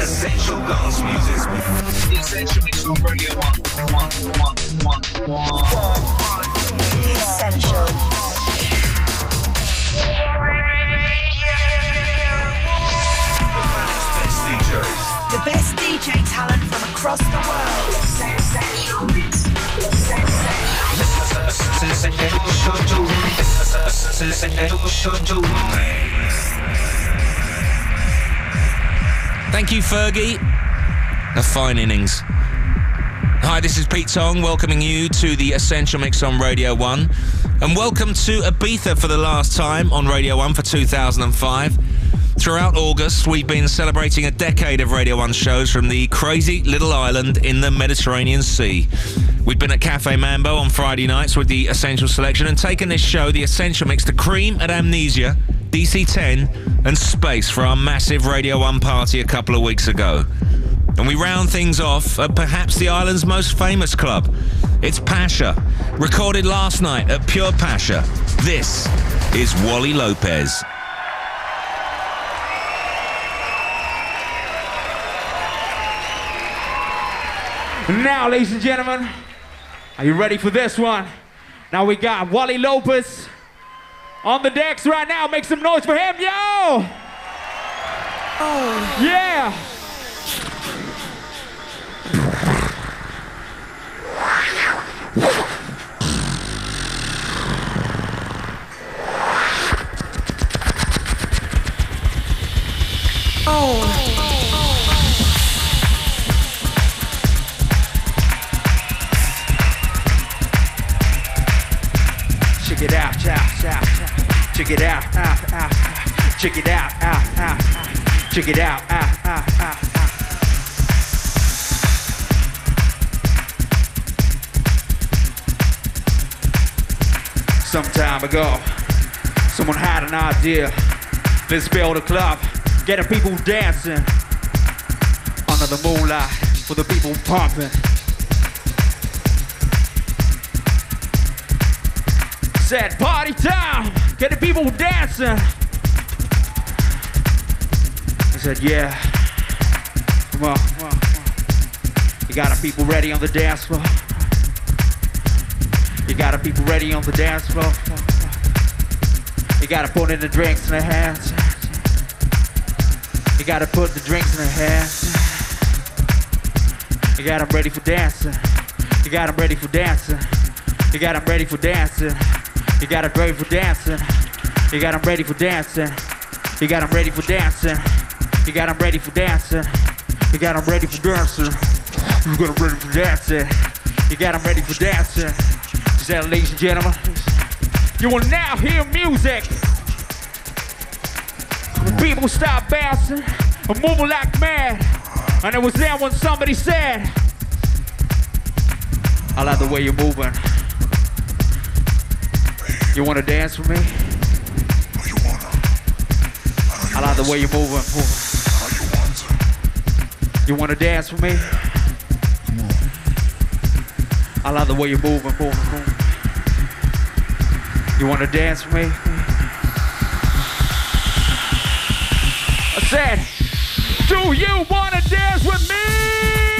Essential Guns Music. Essential Mix Radio 1. Essential. The best DJ talent from across the world. Sensational. Essential. Sensational. Sensational. Essential. Thank you, Fergie. A fine innings. Hi, this is Pete Tong welcoming you to the Essential Mix on Radio 1. And welcome to Ibiza for the last time on Radio 1 for 2005. Throughout August, we've been celebrating a decade of Radio 1 shows from the crazy little island in the Mediterranean Sea. We've been at Cafe Mambo on Friday nights with the Essential Selection and taken this show, the Essential Mix, to Cream at Amnesia, DC10, and Space for our massive Radio 1 party a couple of weeks ago. And we round things off at perhaps the island's most famous club. It's Pacha, recorded last night at Pure Pacha. This is Wally Lopez. Now, ladies and gentlemen, are you ready for this one? Now we got Wally Lopez on the decks right now. Make some noise for him, yo! Oh. Yeah! Check Check it out, out, out, out. Check it out, out, out, out. Check it out, out, out, out, out. Some time ago, someone had an idea. Let's build a club, get the people dancing under the moonlight with the people pumping. Said party time, get the people dancing. I said, yeah. Come on, come on. You got the people ready on the dance floor. You got the people ready on the dance floor. You gotta put in the drinks in their hands. You gotta put the drinks in their hands. You got them ready for dancing. You got them ready for dancing. You got them ready for dancing. You got them ready for dancing. You got them ready for dancing. You got them ready for dancing. You got them ready for dancing. You got them ready for dancing. You got them ready for dancing. You got them ready for dancing. Is that, ladies and gentlemen? You will now hear music. People start bouncing and moving like mad. And it was then when somebody said, I like the way you're moving. You wanna dance with me? I like the way you're moving. You wanna dance with me? I like the way you're moving, moving, moving. You wanna dance with me? I said, do you wanna dance with me?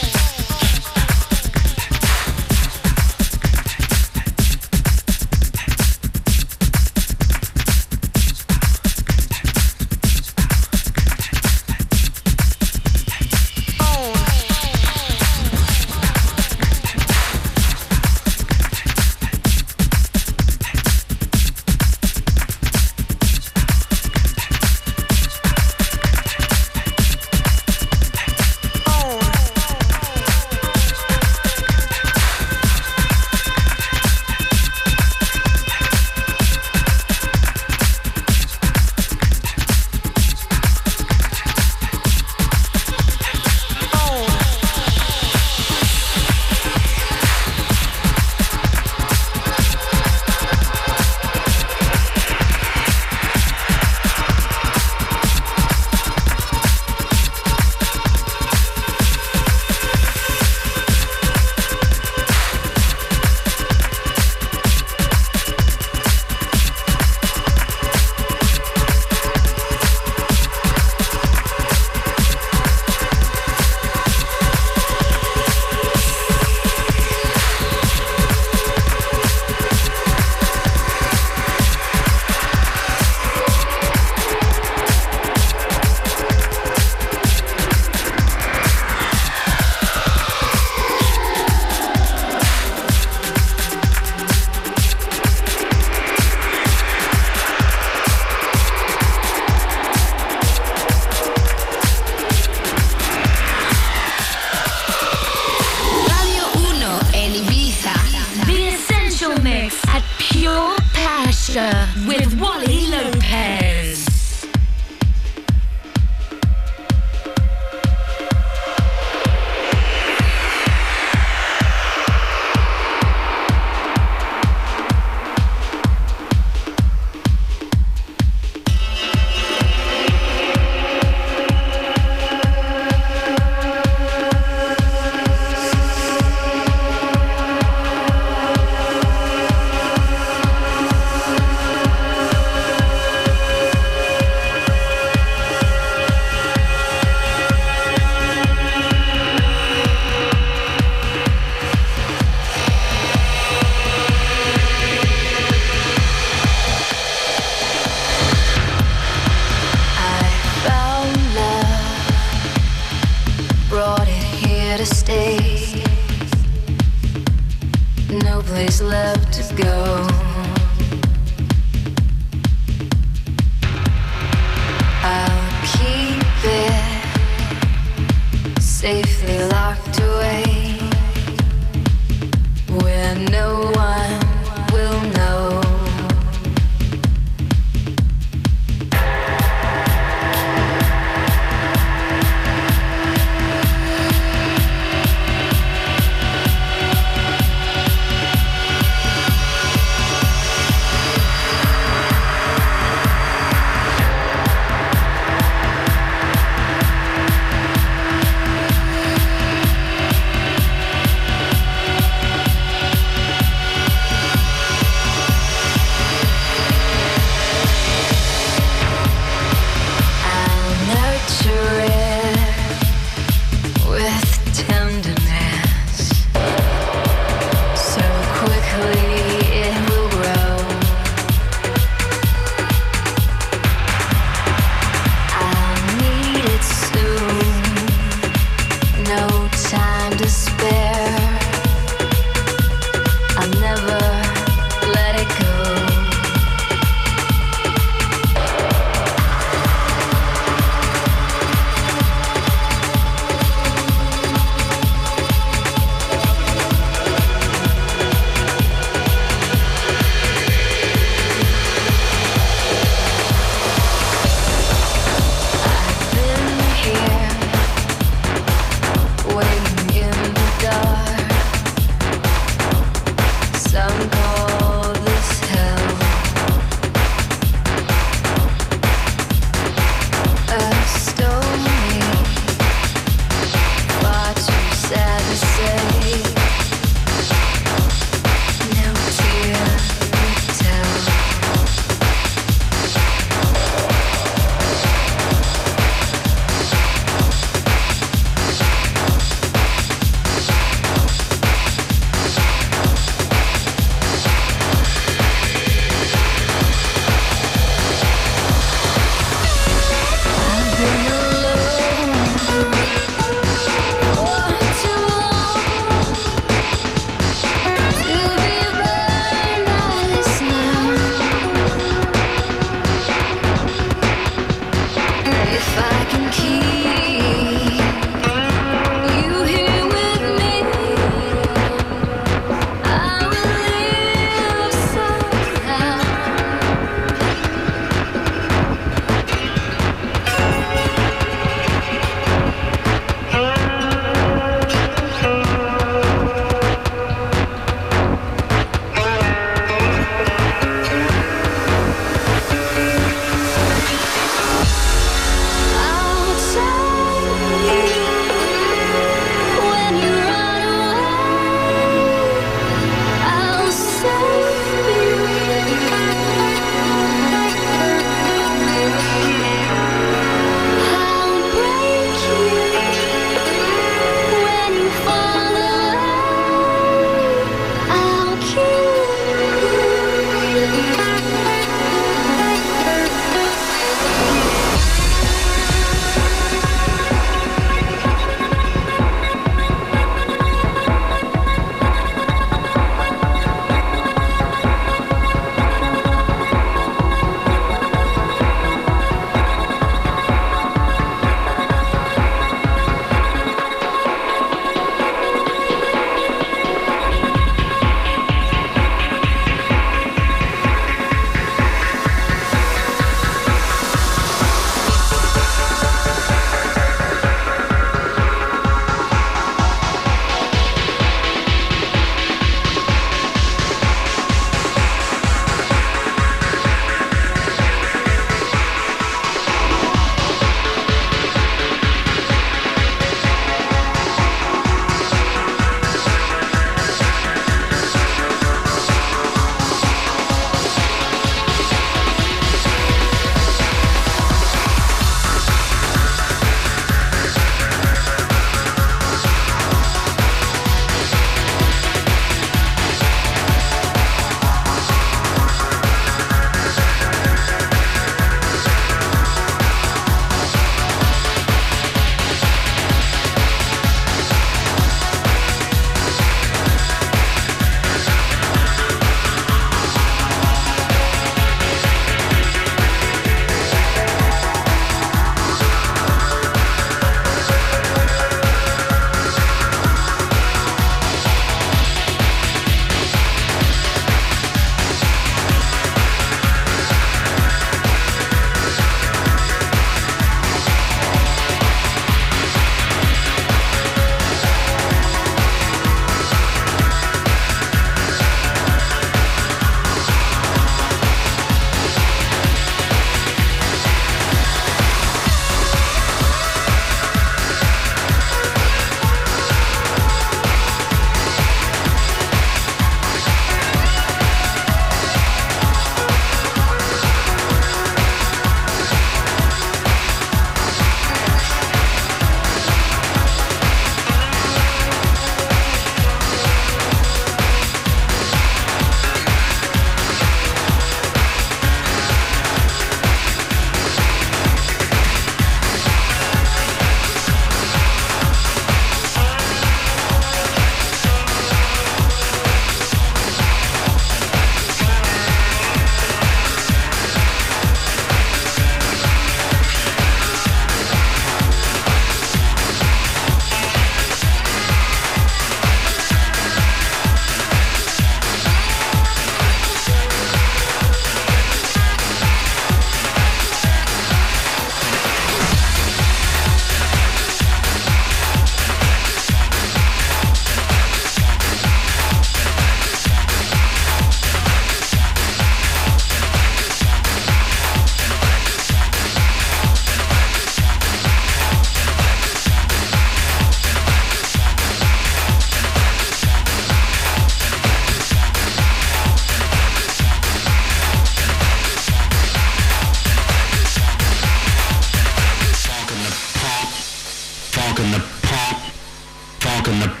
walking the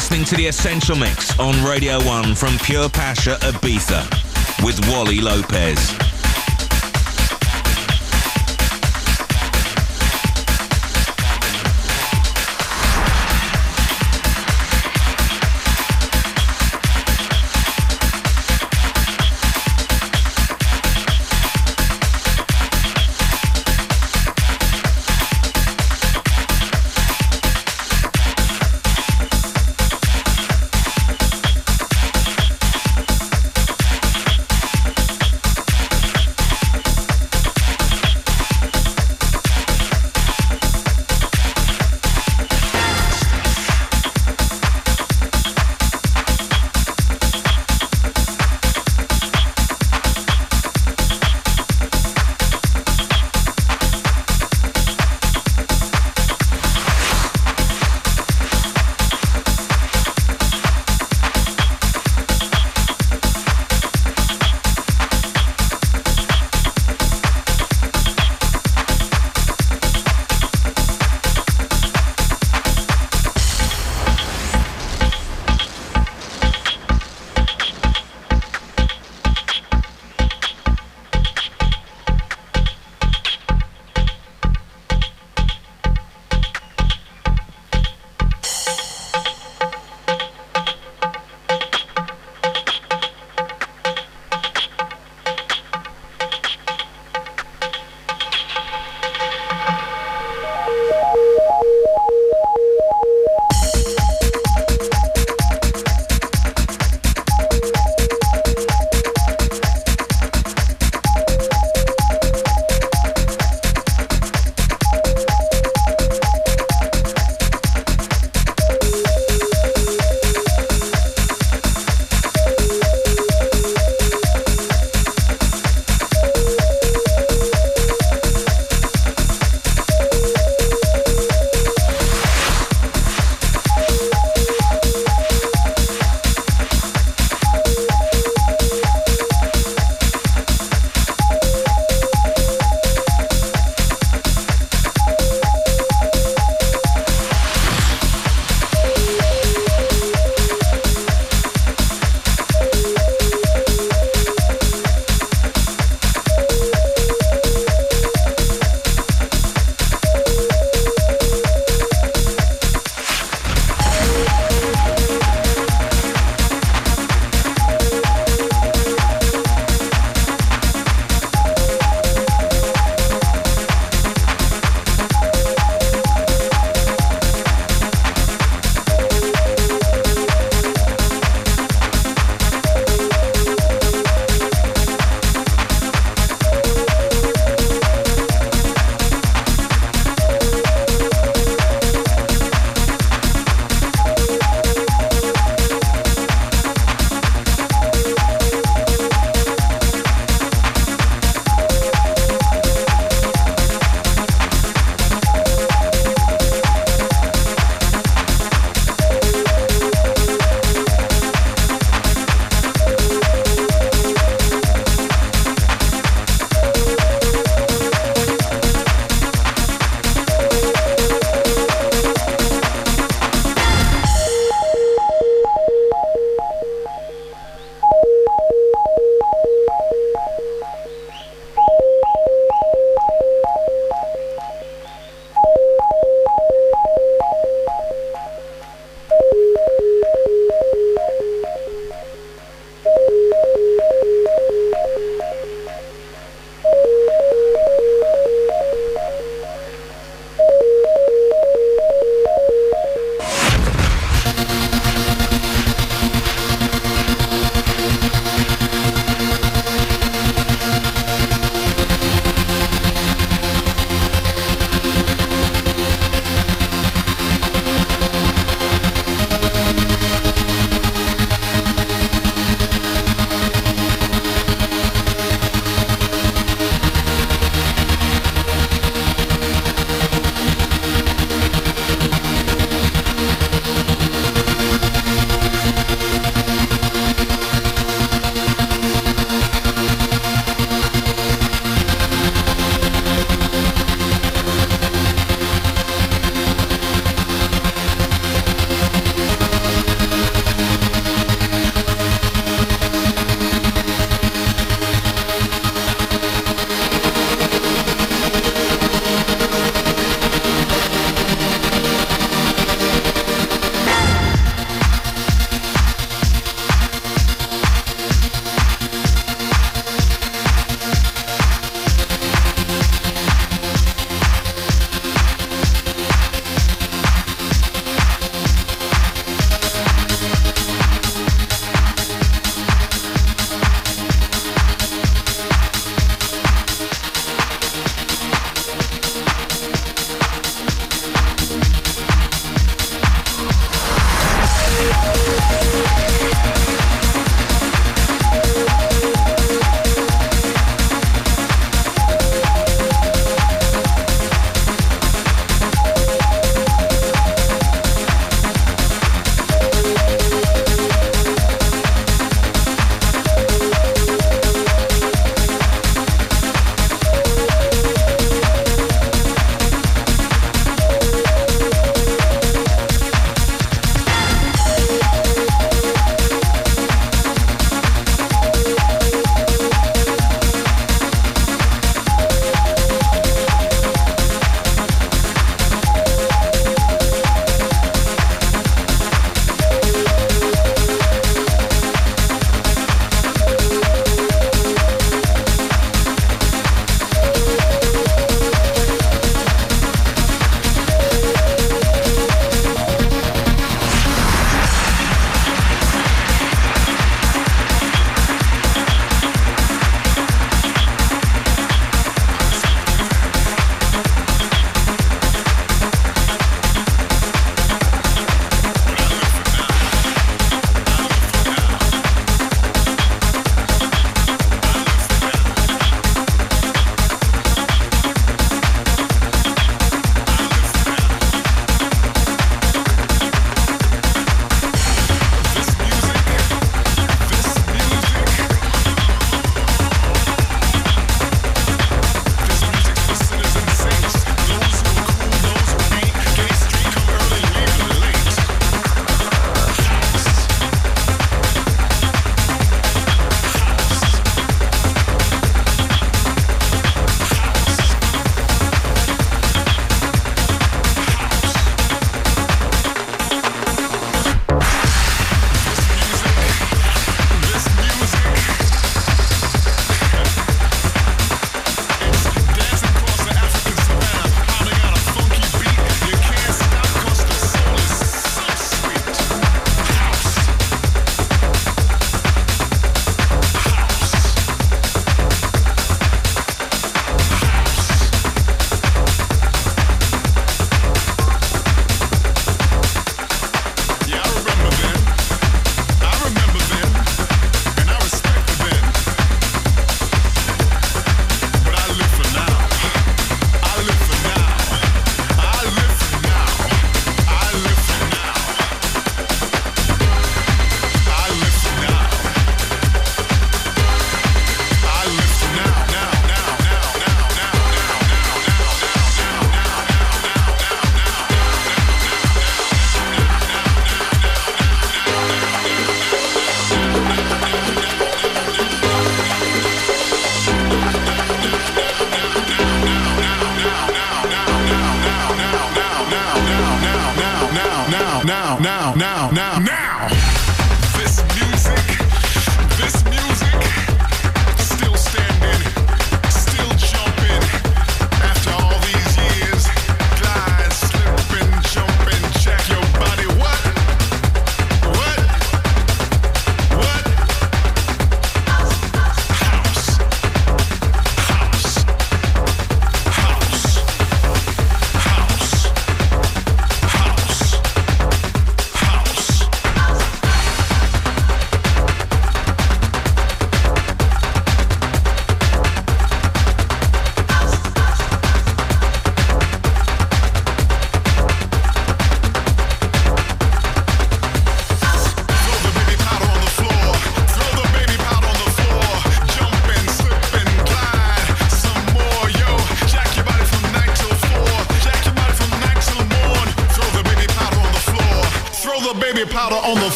listening to the Essential Mix on Radio 1 from Pure Pacha Ibiza with Wally Lopez.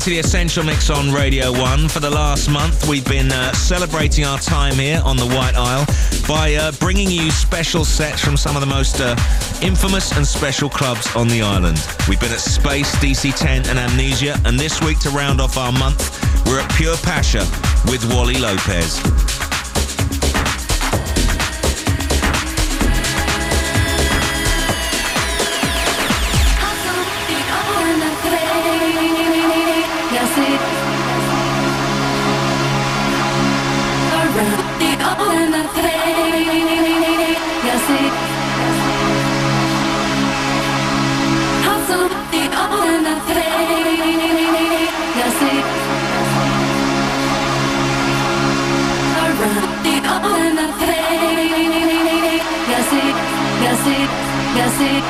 Listening to the Essential Mix on Radio 1. For the last month, we've been uh, celebrating our time here on the White Isle by uh, bringing you special sets from some of the most uh, infamous and special clubs on the island. We've been at Space, DC10 and Amnesia, and this week to round off our month, we're at Pure Pacha with Wally Lopez. Gassi,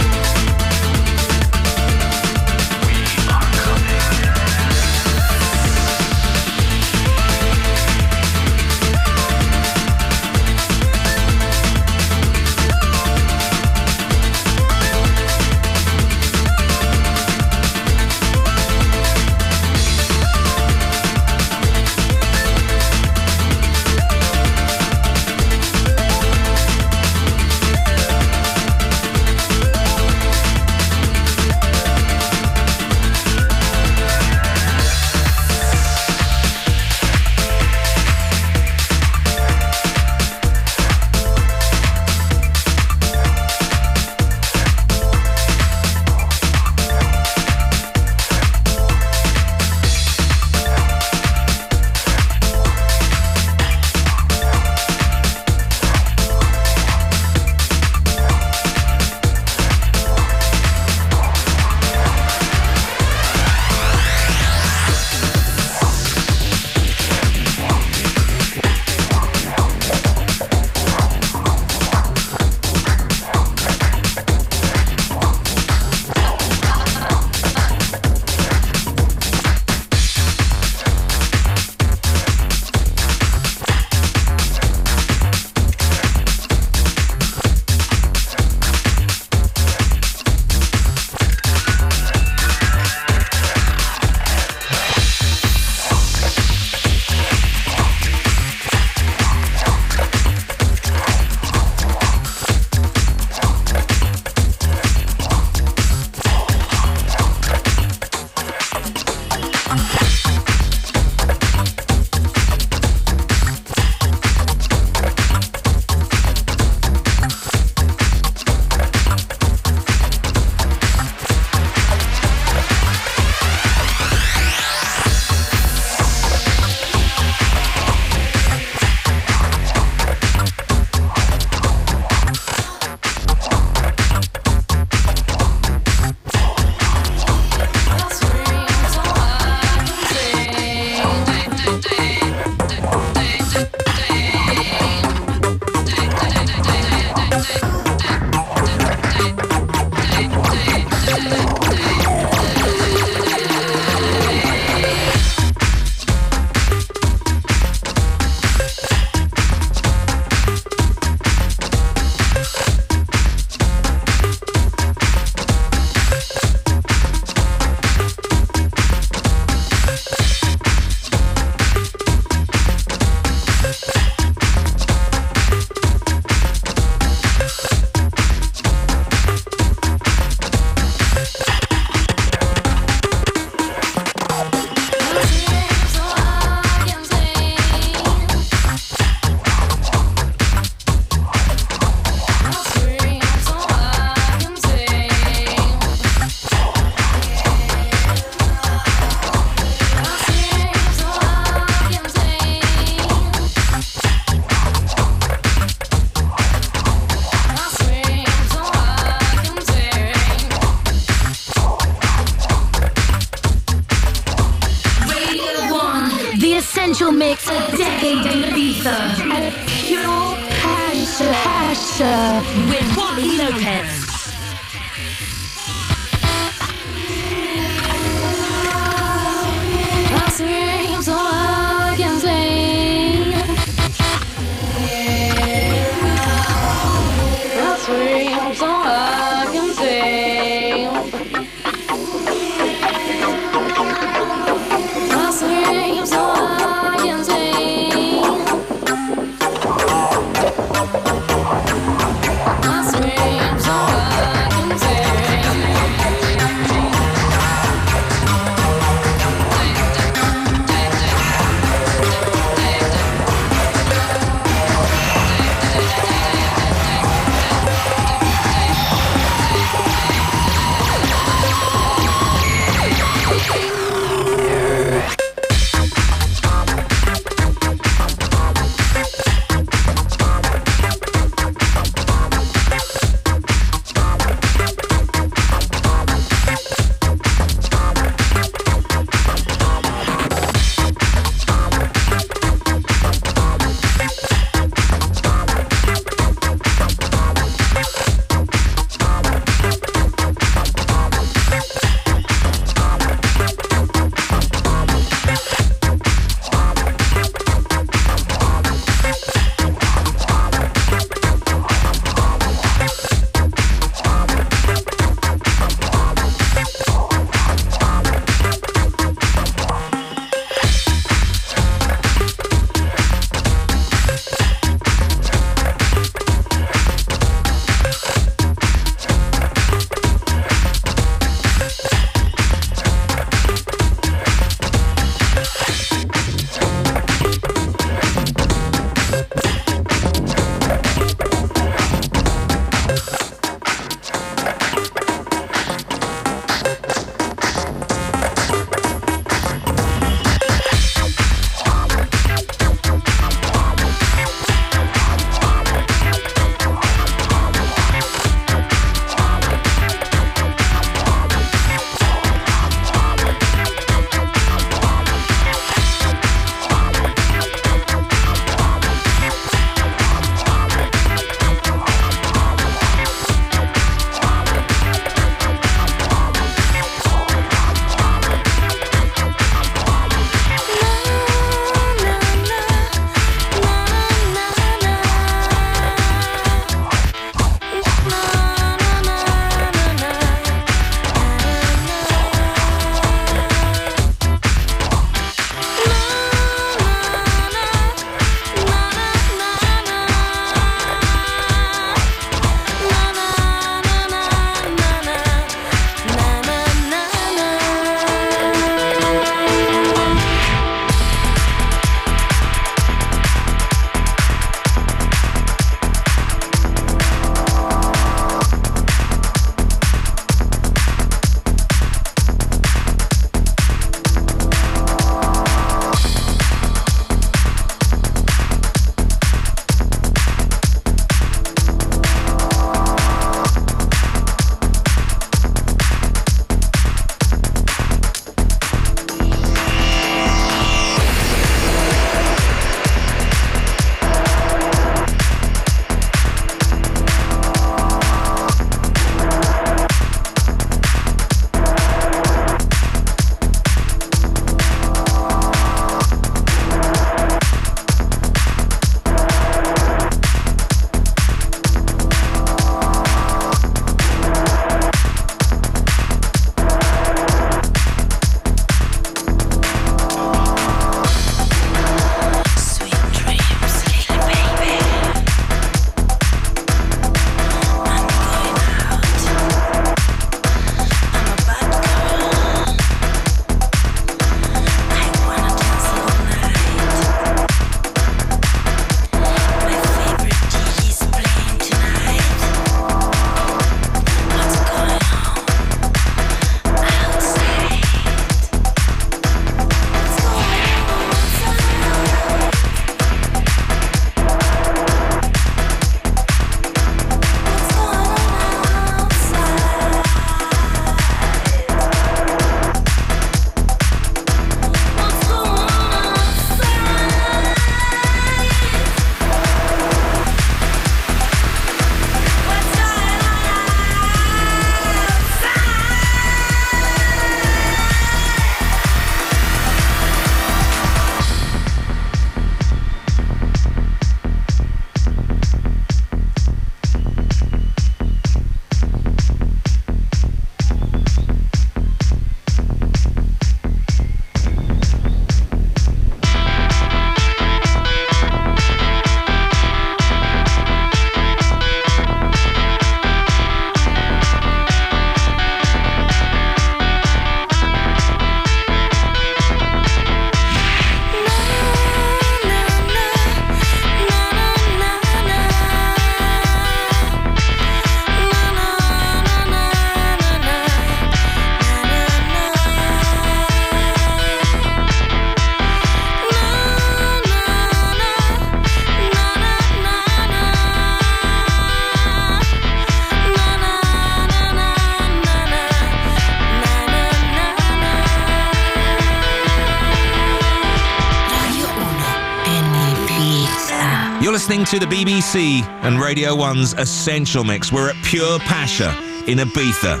to the BBC and Radio 1's Essential Mix. We're at Pure Pacha in Ibiza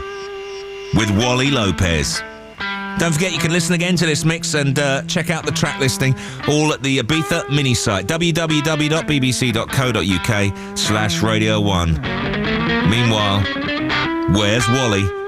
with Wally Lopez. Don't forget you can listen again to this mix and uh, check out the track listing all at the Ibiza mini site www.bbc.co.uk slash Radio 1. Meanwhile, where's Wally?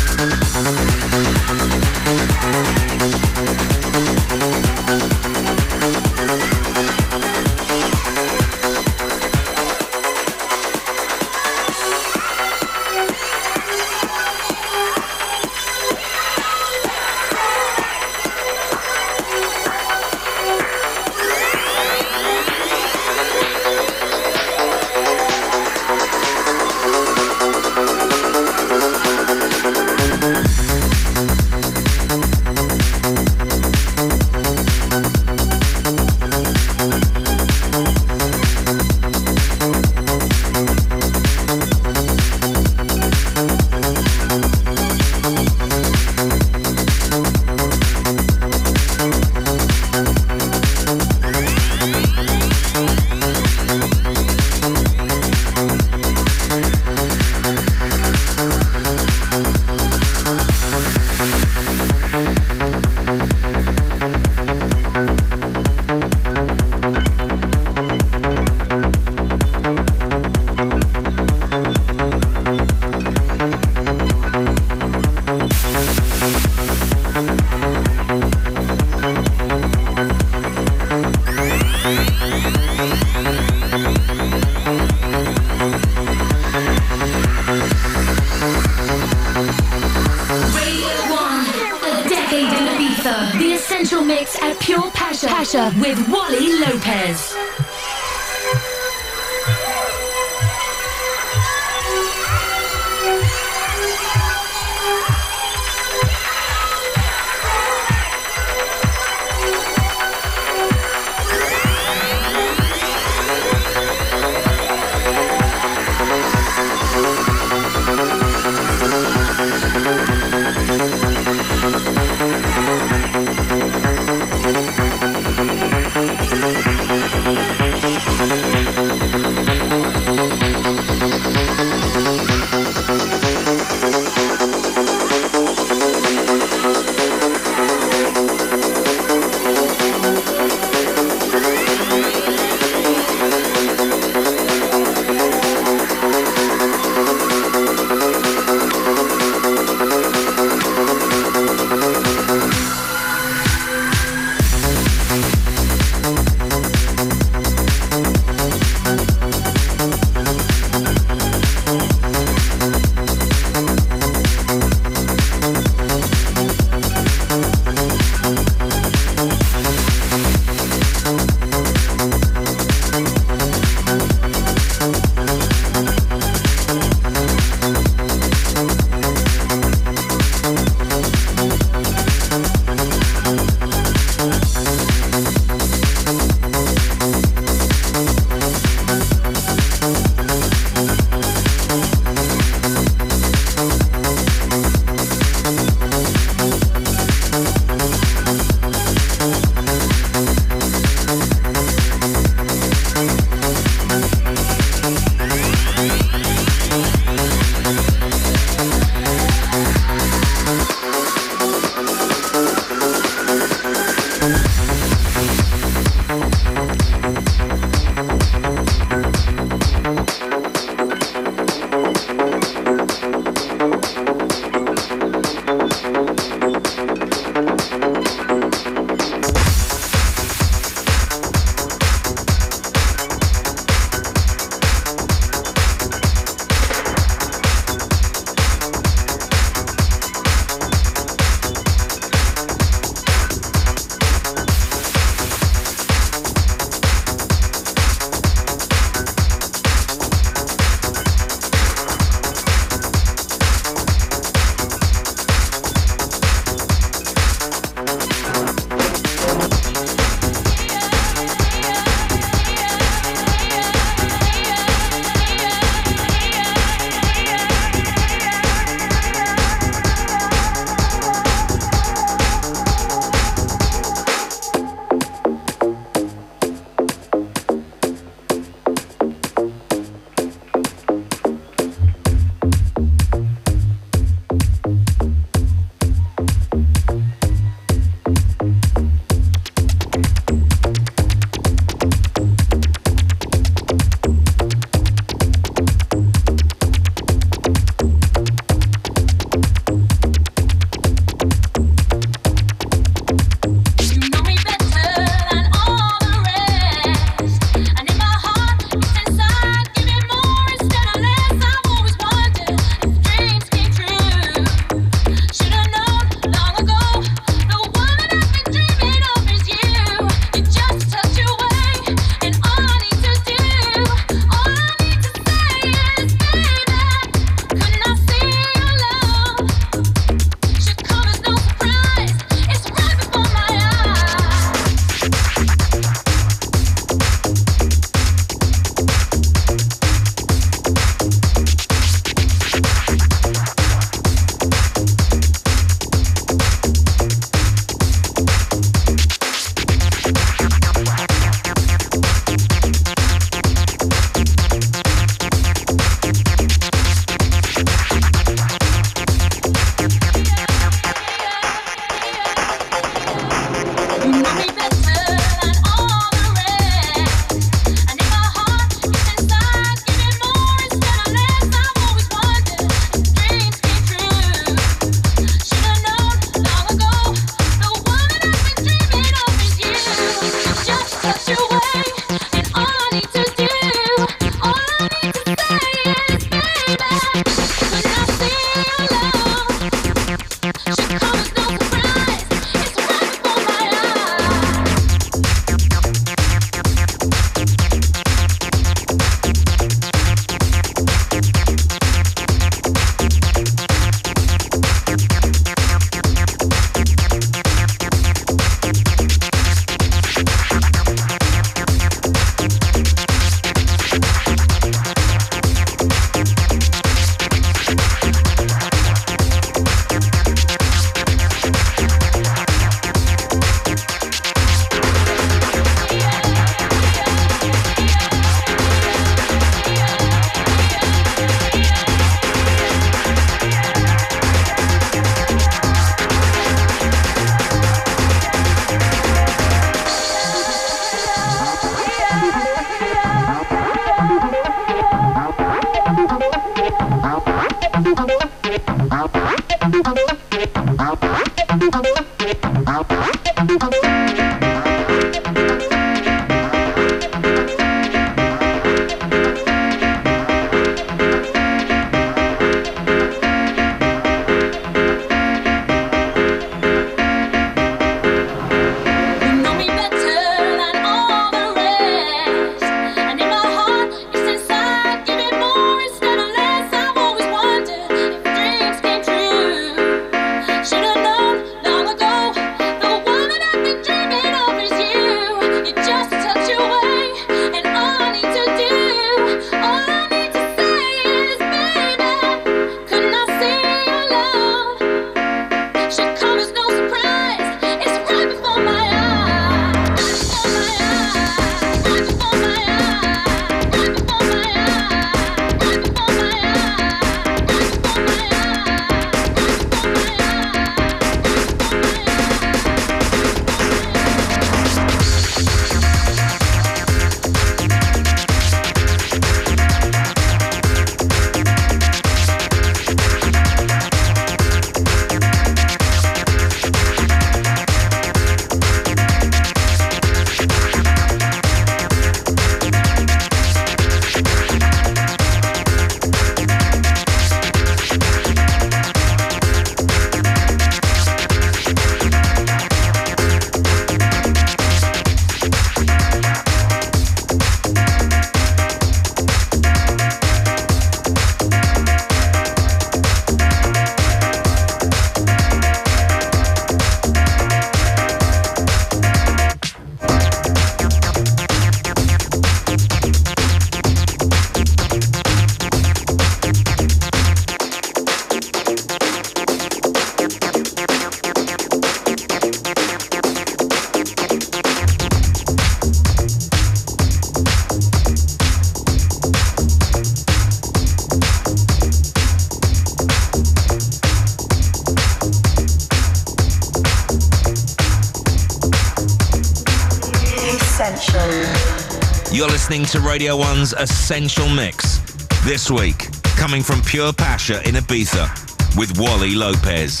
Listening to Radio 1's Essential Mix. This week, coming from Pure Pacha in Ibiza with Wally Lopez.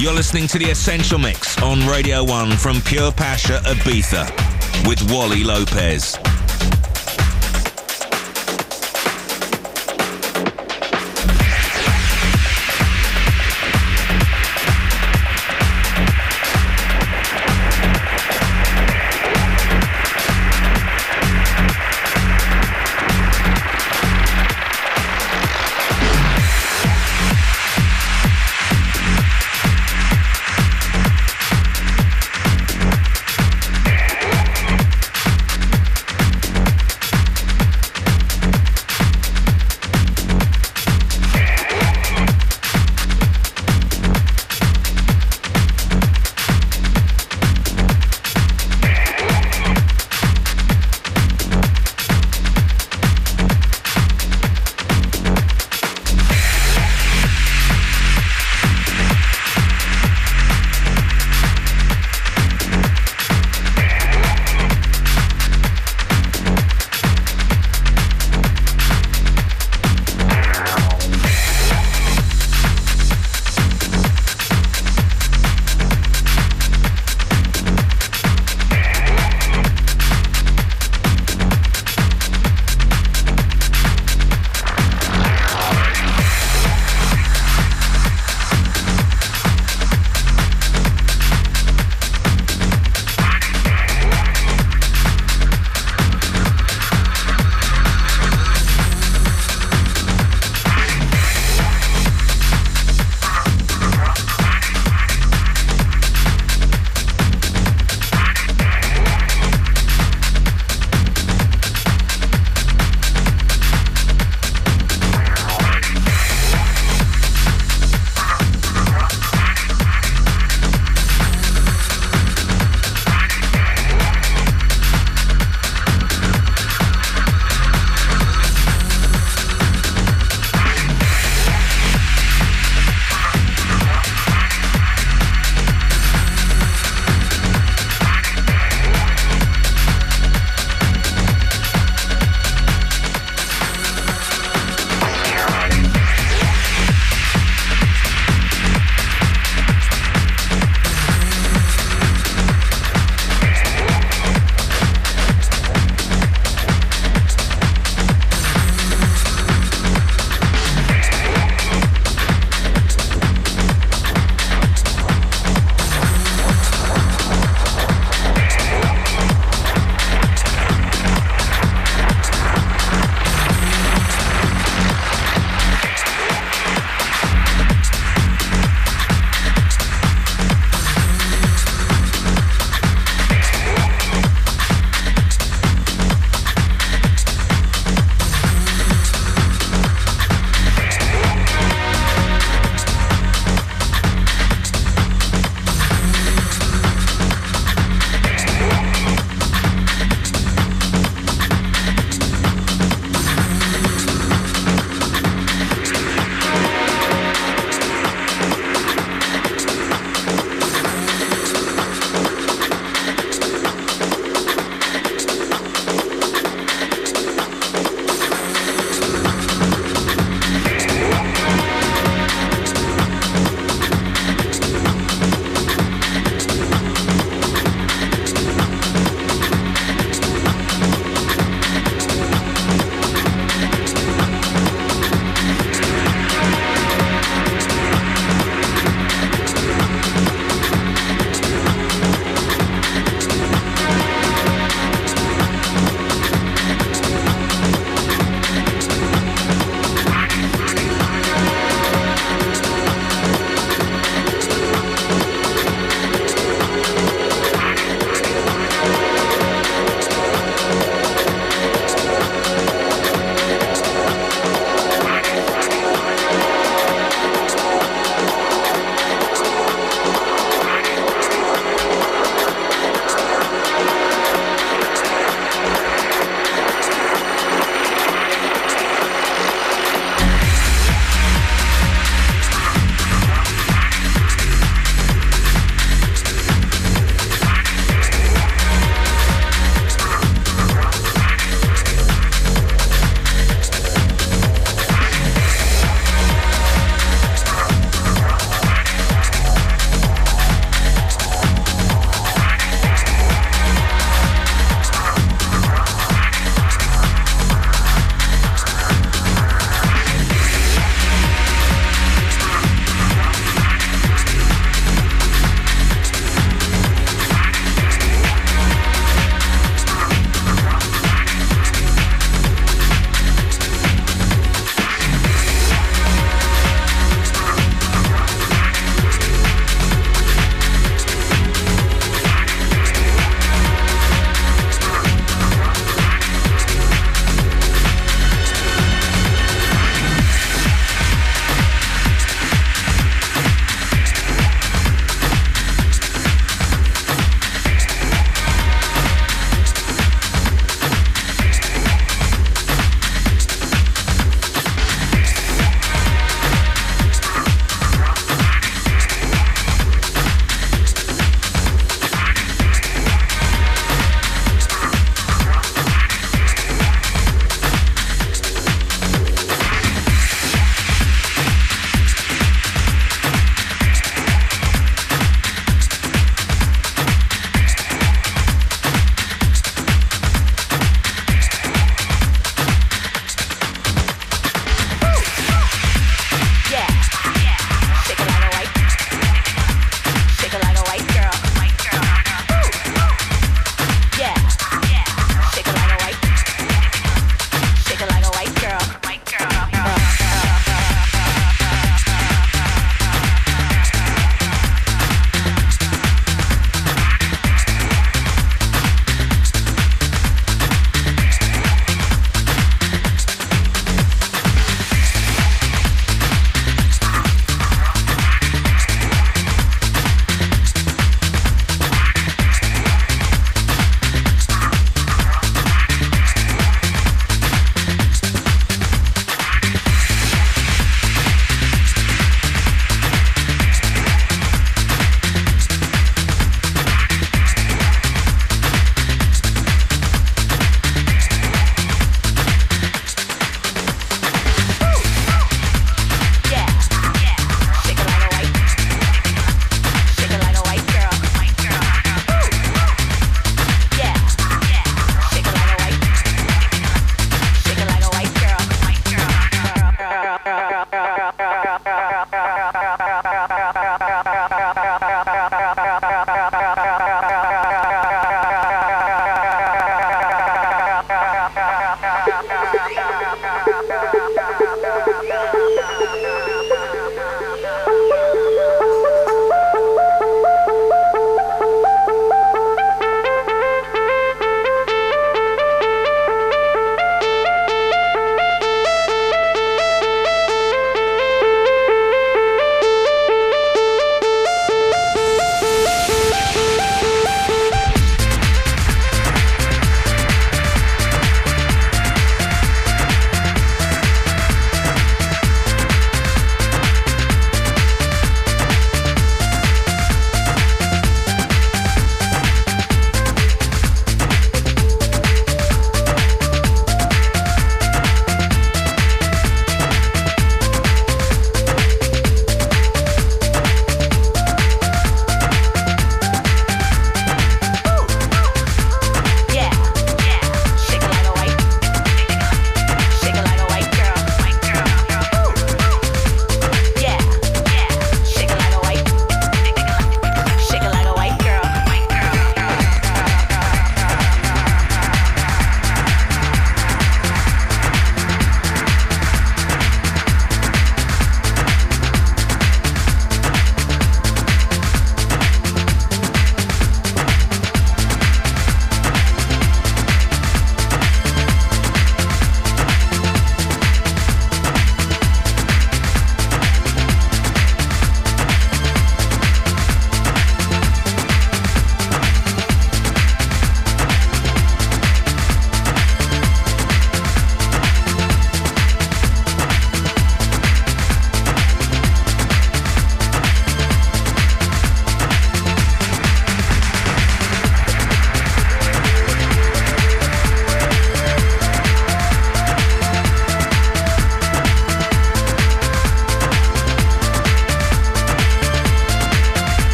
You're listening to the Essential Mix on Radio 1 from Pure Pacha Ibiza with Wally Lopez.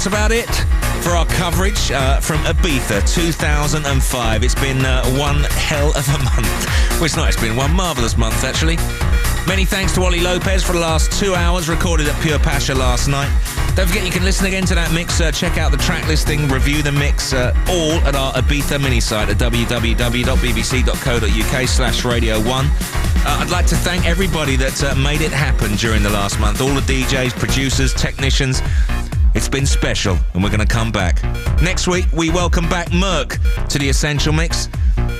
That's about it for our coverage uh, from Ibiza 2005. It's been uh, one hell of a month. Well, it's not, it's been one marvellous month, actually. Many thanks to Wally Lopez for the last two hours, recorded at Pure Pacha last night. Don't forget you can listen again to that mix, uh, check out the track listing, review the mix, uh, all at our Ibiza mini site at www.bbc.co.uk slash radio 1. Uh, I'd like to thank everybody that uh, made it happen during the last month. All the DJs, producers, technicians. It's been special, and we're going to come back. Next week, we welcome back Merc to the Essential Mix.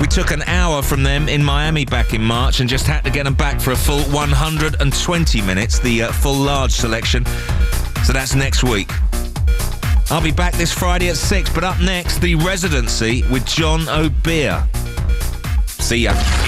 We took an hour from them in Miami back in March and just had to get them back for a full 120 minutes, the uh, full large selection. So that's next week. I'll be back this Friday at 6, but up next, the residency with John O'Beer. See ya.